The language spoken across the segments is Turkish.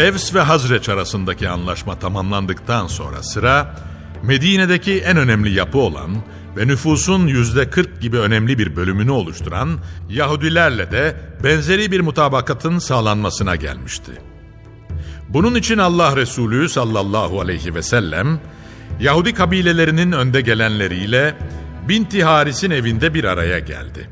Evs ve Hazreç arasındaki anlaşma tamamlandıktan sonra sıra Medine'deki en önemli yapı olan ve nüfusun yüzde 40 gibi önemli bir bölümünü oluşturan Yahudilerle de benzeri bir mutabakatın sağlanmasına gelmişti. Bunun için Allah Resulü sallallahu aleyhi ve sellem Yahudi kabilelerinin önde gelenleriyle Binti Haris'in evinde bir araya geldi.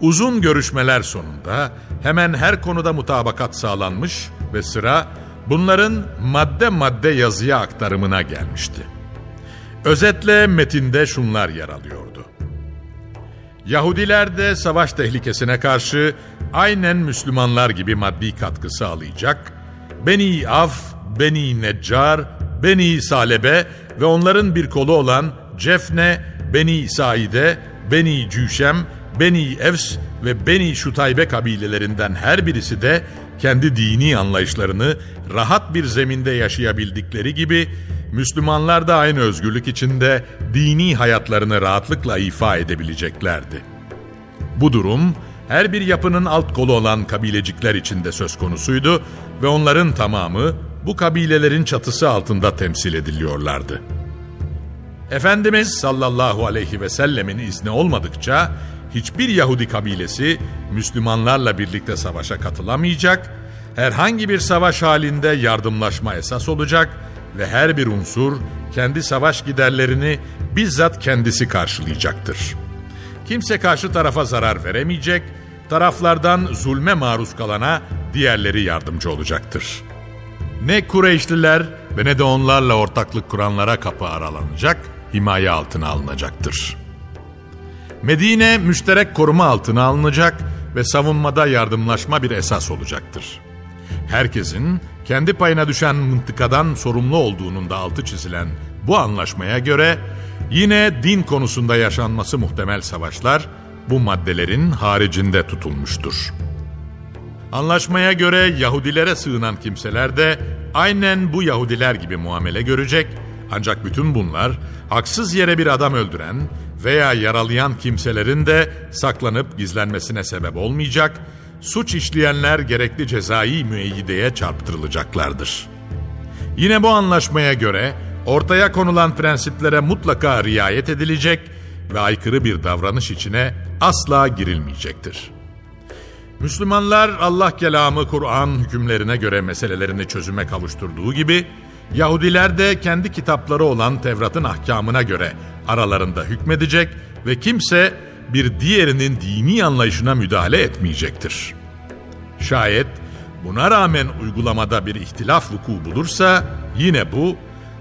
Uzun görüşmeler sonunda hemen her konuda mutabakat sağlanmış ve sıra bunların madde madde yazıya aktarımına gelmişti. Özetle metinde şunlar yer alıyordu. Yahudiler de savaş tehlikesine karşı aynen Müslümanlar gibi maddi katkı sağlayacak, Beni Af, Beni Neccar, Beni Salebe ve onların bir kolu olan Cefne, Beni Saide, Beni Cüşem, Beni Evs ve Beni Şutaybe kabilelerinden her birisi de kendi dini anlayışlarını rahat bir zeminde yaşayabildikleri gibi Müslümanlar da aynı özgürlük içinde dini hayatlarını rahatlıkla ifa edebileceklerdi. Bu durum her bir yapının alt kolu olan kabilecikler içinde söz konusuydu ve onların tamamı bu kabilelerin çatısı altında temsil ediliyorlardı. Efendimiz sallallahu aleyhi ve sellemin izni olmadıkça hiçbir Yahudi kabilesi Müslümanlarla birlikte savaşa katılamayacak, herhangi bir savaş halinde yardımlaşma esas olacak ve her bir unsur kendi savaş giderlerini bizzat kendisi karşılayacaktır. Kimse karşı tarafa zarar veremeyecek, taraflardan zulme maruz kalana diğerleri yardımcı olacaktır. Ne Kureyşliler ve ne de onlarla ortaklık kuranlara kapı aralanacak, himaye altına alınacaktır.'' Medine müşterek koruma altına alınacak ve savunmada yardımlaşma bir esas olacaktır. Herkesin kendi payına düşen mıntıkadan sorumlu olduğunun da altı çizilen bu anlaşmaya göre yine din konusunda yaşanması muhtemel savaşlar bu maddelerin haricinde tutulmuştur. Anlaşmaya göre Yahudilere sığınan kimseler de aynen bu Yahudiler gibi muamele görecek ancak bütün bunlar haksız yere bir adam öldüren veya yaralayan kimselerin de saklanıp gizlenmesine sebep olmayacak, suç işleyenler gerekli cezai müeyyideye çarptırılacaklardır. Yine bu anlaşmaya göre ortaya konulan prensiplere mutlaka riayet edilecek ve aykırı bir davranış içine asla girilmeyecektir. Müslümanlar Allah kelamı Kur'an hükümlerine göre meselelerini çözüme kavuşturduğu gibi Yahudiler de kendi kitapları olan Tevrat'ın ahkamına göre aralarında hükmedecek ve kimse bir diğerinin dini anlayışına müdahale etmeyecektir. Şayet buna rağmen uygulamada bir ihtilaf vuku bulursa yine bu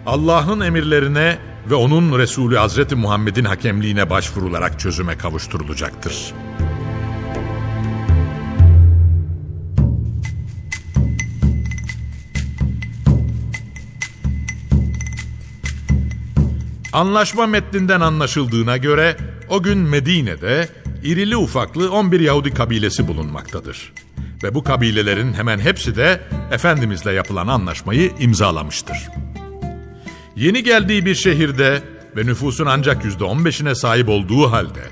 Allah'ın emirlerine ve onun Resulü Hazreti Muhammed'in hakemliğine başvurularak çözüme kavuşturulacaktır.'' Anlaşma metninden anlaşıldığına göre o gün Medine'de irili ufaklı 11 Yahudi kabilesi bulunmaktadır. Ve bu kabilelerin hemen hepsi de Efendimizle yapılan anlaşmayı imzalamıştır. Yeni geldiği bir şehirde ve nüfusun ancak yüzde on beşine sahip olduğu halde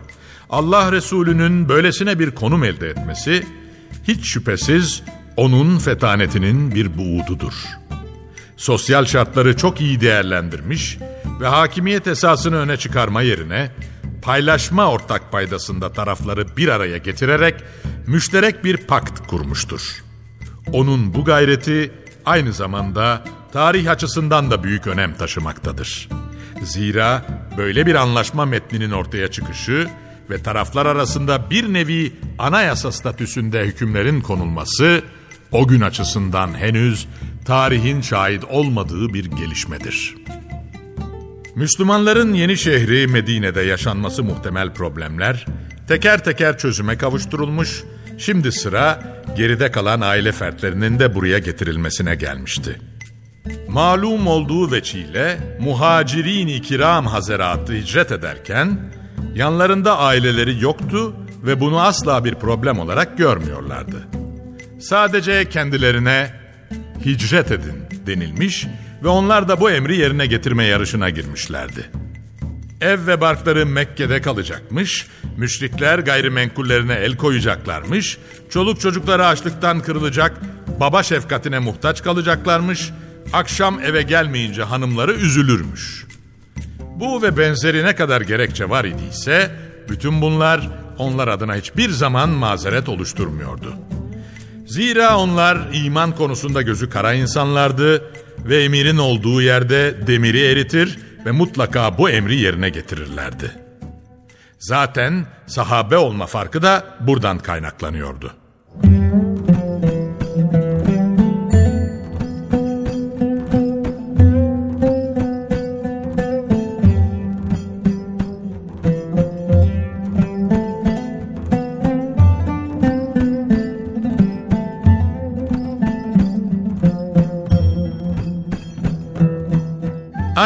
Allah Resulü'nün böylesine bir konum elde etmesi hiç şüphesiz onun fetanetinin bir buğududur. Sosyal şartları çok iyi değerlendirmiş ve hakimiyet esasını öne çıkarma yerine paylaşma ortak paydasında tarafları bir araya getirerek müşterek bir pakt kurmuştur. Onun bu gayreti aynı zamanda tarih açısından da büyük önem taşımaktadır. Zira böyle bir anlaşma metninin ortaya çıkışı ve taraflar arasında bir nevi anayasa statüsünde hükümlerin konulması o gün açısından henüz tarihin şahit olmadığı bir gelişmedir. Müslümanların yeni şehri Medine'de yaşanması muhtemel problemler teker teker çözüme kavuşturulmuş, şimdi sıra geride kalan aile fertlerinin de buraya getirilmesine gelmişti. Malum olduğu veçile muhacirin-i kiram hazeratı hicret ederken yanlarında aileleri yoktu ve bunu asla bir problem olarak görmüyorlardı. Sadece kendilerine hicret edin denilmiş ve onlar da bu emri yerine getirme yarışına girmişlerdi. Ev ve barkları Mekke'de kalacakmış, müşrikler gayrimenkullerine el koyacaklarmış, çoluk çocukları açlıktan kırılacak, baba şefkatine muhtaç kalacaklarmış, akşam eve gelmeyince hanımları üzülürmüş. Bu ve benzeri ne kadar gerekçe var idiyse, bütün bunlar onlar adına hiçbir zaman mazeret oluşturmuyordu. Zira onlar iman konusunda gözü kara insanlardı ve emirin olduğu yerde demiri eritir ve mutlaka bu emri yerine getirirlerdi. Zaten sahabe olma farkı da buradan kaynaklanıyordu.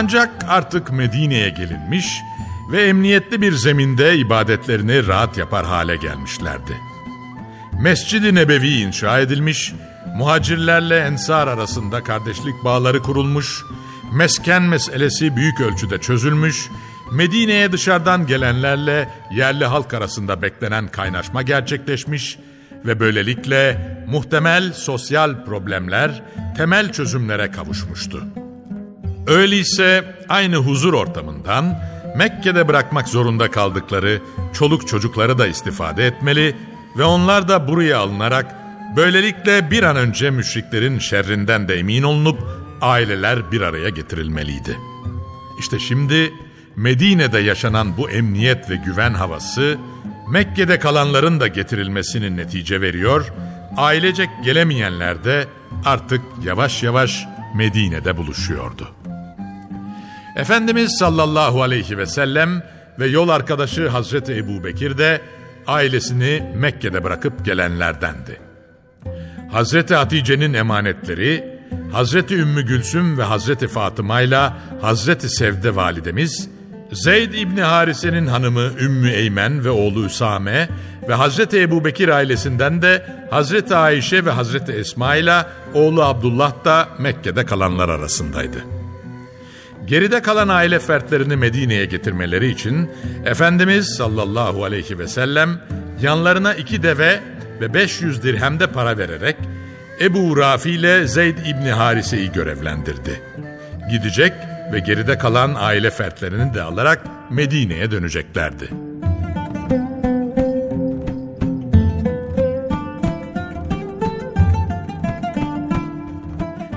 Ancak artık Medine'ye gelinmiş ve emniyetli bir zeminde ibadetlerini rahat yapar hale gelmişlerdi. Mescid-i Nebevi inşa edilmiş, muhacirlerle ensar arasında kardeşlik bağları kurulmuş, mesken meselesi büyük ölçüde çözülmüş, Medine'ye dışarıdan gelenlerle yerli halk arasında beklenen kaynaşma gerçekleşmiş ve böylelikle muhtemel sosyal problemler temel çözümlere kavuşmuştu. Öyleyse aynı huzur ortamından Mekke'de bırakmak zorunda kaldıkları çoluk çocukları da istifade etmeli ve onlar da buraya alınarak böylelikle bir an önce müşriklerin şerrinden de emin olunup aileler bir araya getirilmeliydi. İşte şimdi Medine'de yaşanan bu emniyet ve güven havası Mekke'de kalanların da getirilmesinin netice veriyor, ailecek gelemeyenler de artık yavaş yavaş Medine'de buluşuyordu. Efendimiz sallallahu aleyhi ve sellem ve yol arkadaşı Hazreti Ebu Bekir de ailesini Mekke'de bırakıp gelenlerdendi. Hazreti Hatice'nin emanetleri, Hazreti Ümmü Gülsüm ve Hazreti Fatıma ile Hazreti Sevde validemiz, Zeyd İbni Harise'nin hanımı Ümmü Eymen ve oğlu Üsame ve Hazreti Ebu Bekir ailesinden de Hazreti Ayşe ve Hazreti Esma ile oğlu Abdullah da Mekke'de kalanlar arasındaydı.'' Geride kalan aile fertlerini Medine'ye getirmeleri için Efendimiz sallallahu aleyhi ve sellem yanlarına iki deve ve 500 dirhemde para vererek Ebu Rafi ile Zeyd İbni Harise'yi görevlendirdi. Gidecek ve geride kalan aile fertlerini de alarak Medine'ye döneceklerdi.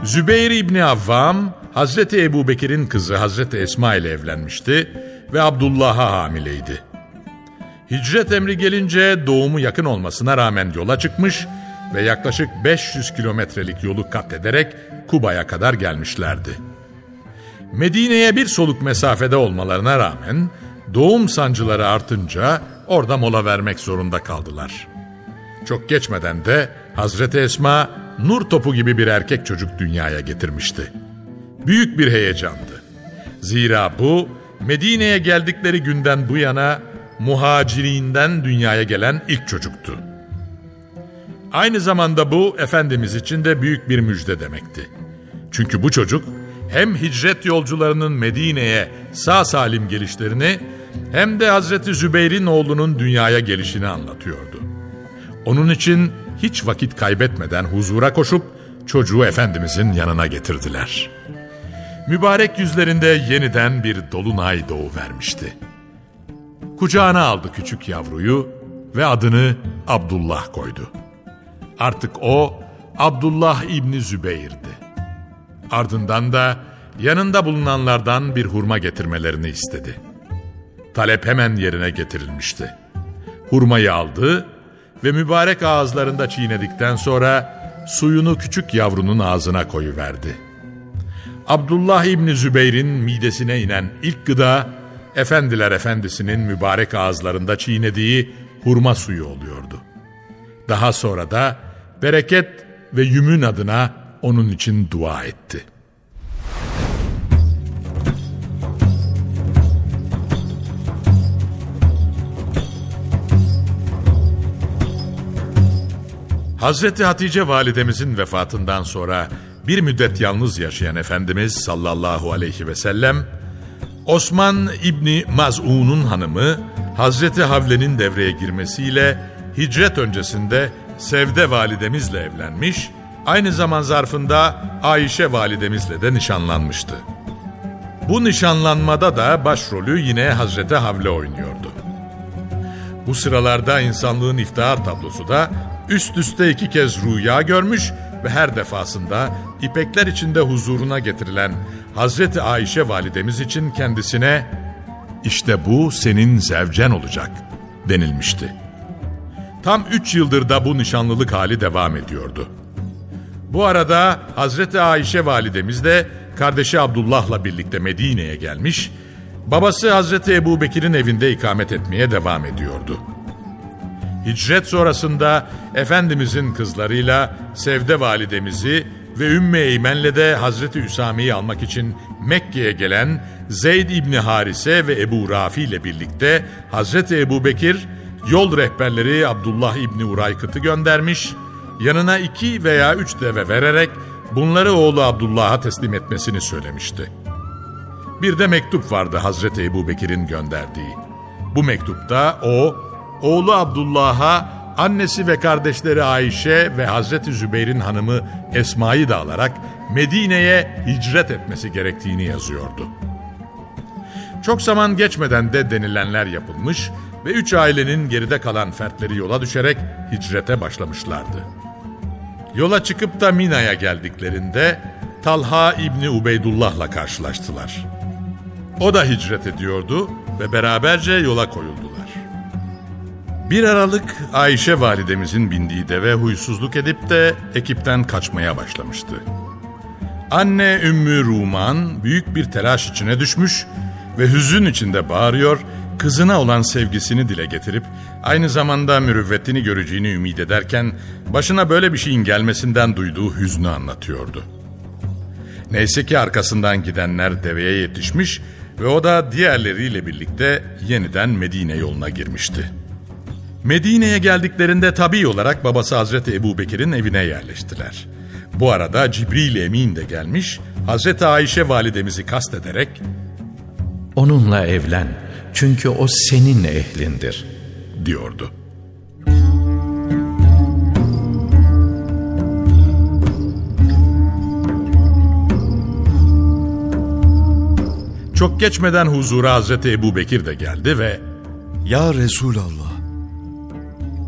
Zübeyir İbni Avvam Hazreti Ebu Bekir'in kızı Hazreti Esma ile evlenmişti ve Abdullah'a hamileydi. Hicret emri gelince doğumu yakın olmasına rağmen yola çıkmış ve yaklaşık 500 kilometrelik yolu kat ederek Kuba'ya kadar gelmişlerdi. Medine'ye bir soluk mesafede olmalarına rağmen doğum sancıları artınca orada mola vermek zorunda kaldılar. Çok geçmeden de Hazreti Esma nur topu gibi bir erkek çocuk dünyaya getirmişti büyük bir heyecandı. Zira bu Medine'ye geldikleri günden bu yana muhacirinden dünyaya gelen ilk çocuktu. Aynı zamanda bu Efendimiz için de büyük bir müjde demekti. Çünkü bu çocuk hem hicret yolcularının Medine'ye sağ salim gelişlerini hem de Hazreti Zübeyir'in oğlunun dünyaya gelişini anlatıyordu. Onun için hiç vakit kaybetmeden huzura koşup çocuğu Efendimizin yanına getirdiler. Mübarek yüzlerinde yeniden bir dolunay doğu vermişti. Kucağına aldı küçük yavruyu ve adını Abdullah koydu. Artık o Abdullah İbni Zübeyir'di. Ardından da yanında bulunanlardan bir hurma getirmelerini istedi. Talep hemen yerine getirilmişti. Hurmayı aldı ve mübarek ağızlarında çiğnedikten sonra suyunu küçük yavrunun ağzına koyuverdi. Abdullah İbni Zübeyir'in midesine inen ilk gıda, Efendiler Efendisi'nin mübarek ağızlarında çiğnediği hurma suyu oluyordu. Daha sonra da bereket ve yümün adına onun için dua etti. Hazreti Hatice validemizin vefatından sonra bir müddet yalnız yaşayan Efendimiz sallallahu aleyhi ve sellem, Osman İbni Maz'un'un hanımı Hazreti Havle'nin devreye girmesiyle hicret öncesinde Sevde validemizle evlenmiş, aynı zaman zarfında Ayşe validemizle de nişanlanmıştı. Bu nişanlanmada da başrolü yine Hazreti Havle oynuyordu. Bu sıralarda insanlığın iftihar tablosu da üst üste iki kez rüya görmüş ve her defasında ipekler içinde huzuruna getirilen Hazreti Ayşe validemiz için kendisine işte bu senin zevcen olacak denilmişti. Tam üç yıldır da bu nişanlılık hali devam ediyordu. Bu arada Hazreti Ayşe validemiz de kardeşi Abdullah'la birlikte Medine'ye gelmiş, babası Hazreti Ebu Bekir'in evinde ikamet etmeye devam ediyordu. Hicret sonrasında Efendimizin kızlarıyla Sevde validemizi ve Ümmü Eymen'le de Hazreti Üsame'yi almak için Mekke'ye gelen Zeyd İbni Harise ve Ebu Rafi ile birlikte Hazreti Ebu Bekir yol rehberleri Abdullah İbni Uraykıt'ı göndermiş, yanına iki veya üç deve vererek bunları oğlu Abdullah'a teslim etmesini söylemişti. Bir de mektup vardı Hazreti Ebu Bekir'in gönderdiği. Bu mektupta o, oğlu Abdullah'a annesi ve kardeşleri Ayşe ve Hazreti Zübeyir'in hanımı Esma'yı da alarak Medine'ye hicret etmesi gerektiğini yazıyordu. Çok zaman geçmeden de denilenler yapılmış ve üç ailenin geride kalan fertleri yola düşerek hicrete başlamışlardı. Yola çıkıp da Mina'ya geldiklerinde Talha İbni Ubeydullah'la karşılaştılar. O da hicret ediyordu ve beraberce yola koyuldular. Bir aralık Ayşe validemizin bindiği deve huysuzluk edip de ekipten kaçmaya başlamıştı. Anne Ümmü Ruman büyük bir telaş içine düşmüş ve hüzün içinde bağırıyor, kızına olan sevgisini dile getirip aynı zamanda mürüvvetini göreceğini ümit ederken başına böyle bir şeyin gelmesinden duyduğu hüznü anlatıyordu. Neyse ki arkasından gidenler deveye yetişmiş ve o da diğerleriyle birlikte yeniden Medine yoluna girmişti. Medine'ye geldiklerinde tabi olarak babası Hazreti Ebu Bekir'in evine yerleştiler. Bu arada Cibril Emin de gelmiş, Hazreti Ayşe validemizi kastederek Onunla evlen çünkü o senin ehlindir diyordu. Çok geçmeden huzura Hazreti Ebu Bekir de geldi ve Ya Resulallah,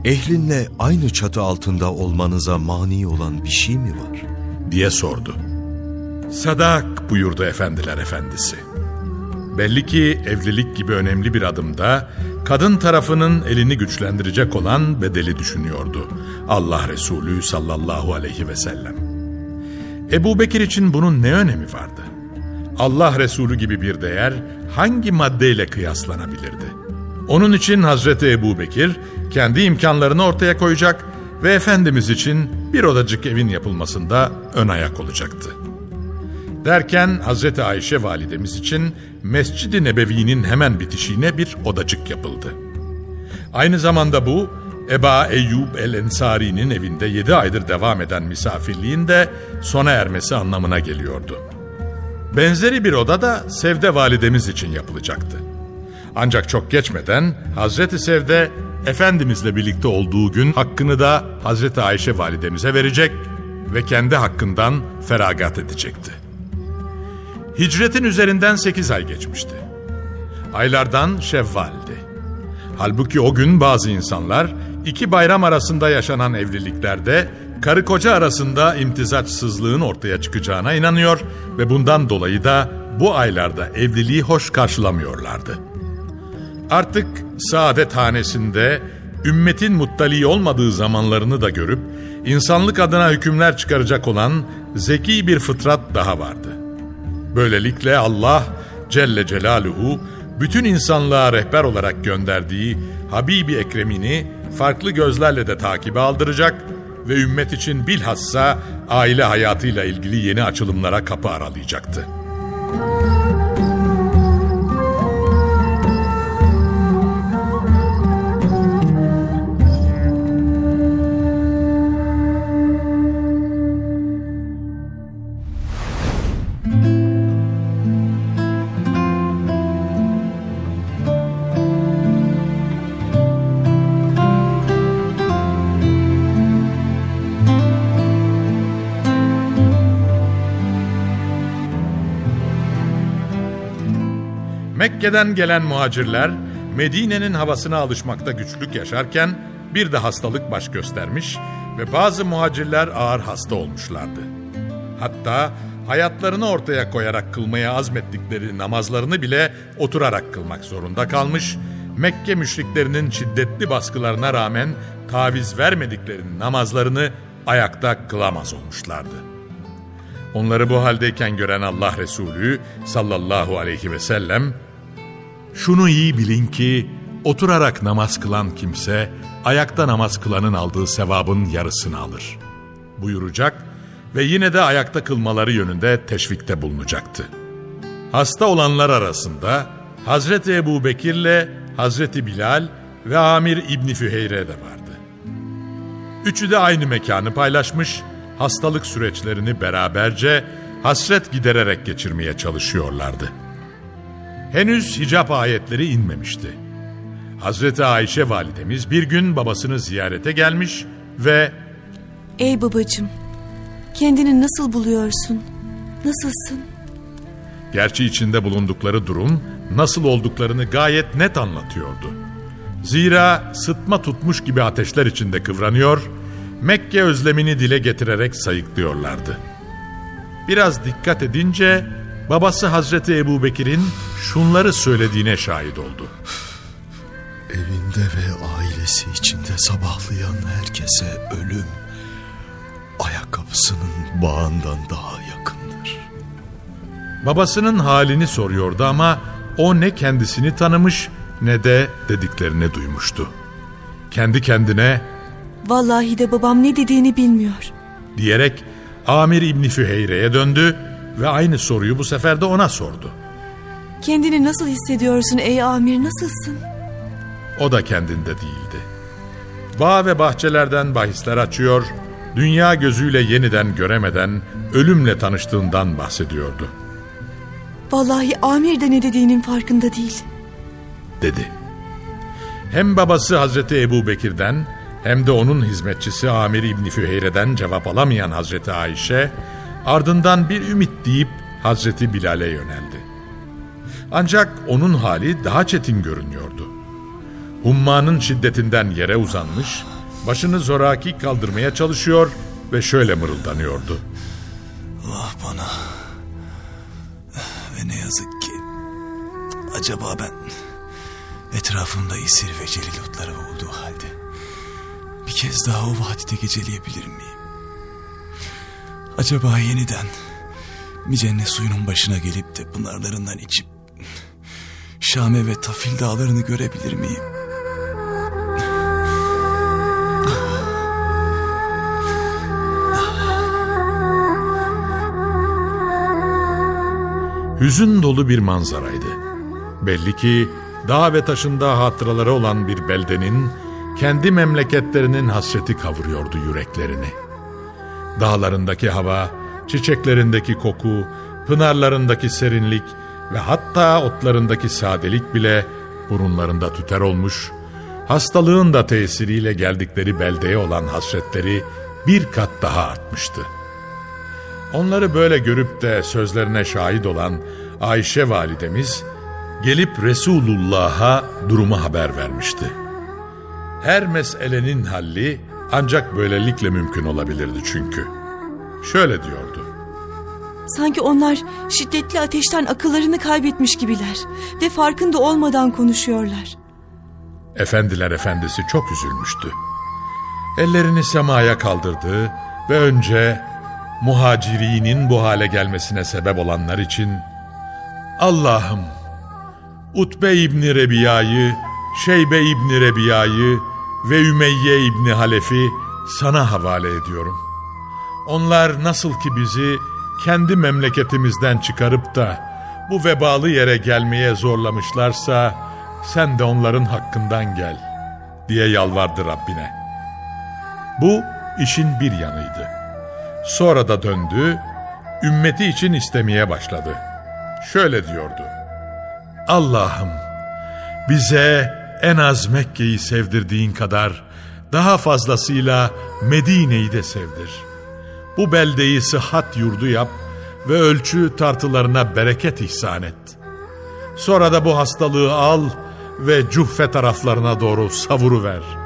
ehlinle aynı çatı altında olmanıza mani olan bir şey mi var? diye sordu. Sadak buyurdu efendiler efendisi. Belli ki evlilik gibi önemli bir adımda kadın tarafının elini güçlendirecek olan bedeli düşünüyordu. Allah Resulü sallallahu aleyhi ve sellem. Ebu Bekir için bunun ne önemi vardı? Allah Resulü gibi bir değer hangi maddeyle kıyaslanabilirdi? Onun için Hazreti Ebu Bekir kendi imkanlarını ortaya koyacak ve Efendimiz için bir odacık evin yapılmasında ön ayak olacaktı. Derken Hazreti Ayşe validemiz için Mescid-i Nebevi'nin hemen bitişiğine bir odacık yapıldı. Aynı zamanda bu Eba Eyyub el-Ensari'nin evinde yedi aydır devam eden misafirliğin de sona ermesi anlamına geliyordu. Benzeri bir oda da Sevde validemiz için yapılacaktı. Ancak çok geçmeden Hazreti Sevde Efendimizle birlikte olduğu gün hakkını da Hazreti Ayşe validemize verecek ve kendi hakkından feragat edecekti. Hicretin üzerinden sekiz ay geçmişti. Aylardan Şevval'di. Halbuki o gün bazı insanlar iki bayram arasında yaşanan evliliklerde karı koca arasında imtizaçsızlığın ortaya çıkacağına inanıyor ve bundan dolayı da bu aylarda evliliği hoş karşılamıyorlardı. Artık saadet hanesinde ümmetin muttali olmadığı zamanlarını da görüp insanlık adına hükümler çıkaracak olan zeki bir fıtrat daha vardı. Böylelikle Allah Celle Celaluhu bütün insanlığa rehber olarak gönderdiği Habibi Ekrem'ini farklı gözlerle de takibe aldıracak ve ümmet için bilhassa aile hayatıyla ilgili yeni açılımlara kapı aralayacaktı. Mekke'den gelen muhacirler Medine'nin havasına alışmakta güçlük yaşarken bir de hastalık baş göstermiş ve bazı muhacirler ağır hasta olmuşlardı. Hatta hayatlarını ortaya koyarak kılmaya azmettikleri namazlarını bile oturarak kılmak zorunda kalmış, Mekke müşriklerinin şiddetli baskılarına rağmen taviz vermedikleri namazlarını ayakta kılamaz olmuşlardı.'' Onları bu haldeyken gören Allah Resulü sallallahu aleyhi ve sellem, şunu iyi bilin ki oturarak namaz kılan kimse ayakta namaz kılanın aldığı sevabın yarısını alır. Buyuracak ve yine de ayakta kılmaları yönünde teşvikte bulunacaktı. Hasta olanlar arasında Hazreti Ebu Bekir'le Hazreti Bilal ve Amir İbni Füheyre de vardı. Üçü de aynı mekanı paylaşmış hastalık süreçlerini beraberce hasret gidererek geçirmeye çalışıyorlardı. Henüz hicap ayetleri inmemişti. Hazreti Ayşe validemiz bir gün babasını ziyarete gelmiş ve Ey babacığım, kendini nasıl buluyorsun? Nasılsın? Gerçi içinde bulundukları durum nasıl olduklarını gayet net anlatıyordu. Zira sıtma tutmuş gibi ateşler içinde kıvranıyor Mekke özlemini dile getirerek sayıklıyorlardı. Biraz dikkat edince babası Hazreti Ebu Bekir'in şunları söylediğine şahit oldu. Evinde ve ailesi içinde sabahlayan herkese ölüm ayakkabısının bağından daha yakındır. Babasının halini soruyordu ama o ne kendisini tanımış ne de dediklerini duymuştu. Kendi kendine Vallahi de babam ne dediğini bilmiyor. Diyerek Amir İbni Füheyre'ye döndü ve aynı soruyu bu sefer de ona sordu. Kendini nasıl hissediyorsun ey Amir nasılsın? O da kendinde değildi. Bağ ve bahçelerden bahisler açıyor, dünya gözüyle yeniden göremeden ölümle tanıştığından bahsediyordu. Vallahi Amir de ne dediğinin farkında değil. Dedi. Hem babası Hazreti Ebu Bekir'den hem de onun hizmetçisi Amir İbni Füheyre'den cevap alamayan Hazreti Ayşe, ardından bir ümit deyip Hazreti Bilal'e yöneldi. Ancak onun hali daha çetin görünüyordu. Hummanın şiddetinden yere uzanmış, başını zoraki kaldırmaya çalışıyor ve şöyle mırıldanıyordu. Ah bana. Ve ne yazık ki acaba ben etrafımda isir ve celilotları olduğu halde bir kez daha o vadide geceleyebilir miyim? Acaba yeniden Micenne suyunun başına gelip de pınarlarından içip Şame ve Tafil dağlarını görebilir miyim? Hüzün dolu bir manzaraydı. Belli ki dağ ve taşında hatıraları olan bir beldenin kendi memleketlerinin hasreti kavuruyordu yüreklerini. Dağlarındaki hava, çiçeklerindeki koku, pınarlarındaki serinlik ve hatta otlarındaki sadelik bile burunlarında tüter olmuş, hastalığın da tesiriyle geldikleri beldeye olan hasretleri bir kat daha artmıştı. Onları böyle görüp de sözlerine şahit olan Ayşe validemiz gelip Resulullah'a durumu haber vermişti. Her meselenin halli ancak böylelikle mümkün olabilirdi çünkü. Şöyle diyordu. Sanki onlar şiddetli ateşten akıllarını kaybetmiş gibiler ve farkında olmadan konuşuyorlar. Efendiler efendisi çok üzülmüştü. Ellerini semaya kaldırdı ve önce muhacirinin bu hale gelmesine sebep olanlar için Allah'ım Utbe İbni Rebiya'yı, Şeybe İbni Rebiya'yı ve Ümeyye İbni Halef'i sana havale ediyorum. Onlar nasıl ki bizi kendi memleketimizden çıkarıp da bu vebalı yere gelmeye zorlamışlarsa sen de onların hakkından gel diye yalvardı Rabbine. Bu işin bir yanıydı. Sonra da döndü, ümmeti için istemeye başladı. Şöyle diyordu. Allah'ım bize en az Mekke'yi sevdirdiğin kadar daha fazlasıyla Medine'yi de sevdir. Bu beldeyi sıhhat yurdu yap ve ölçü tartılarına bereket ihsan et. Sonra da bu hastalığı al ve Cuhfe taraflarına doğru savuruver.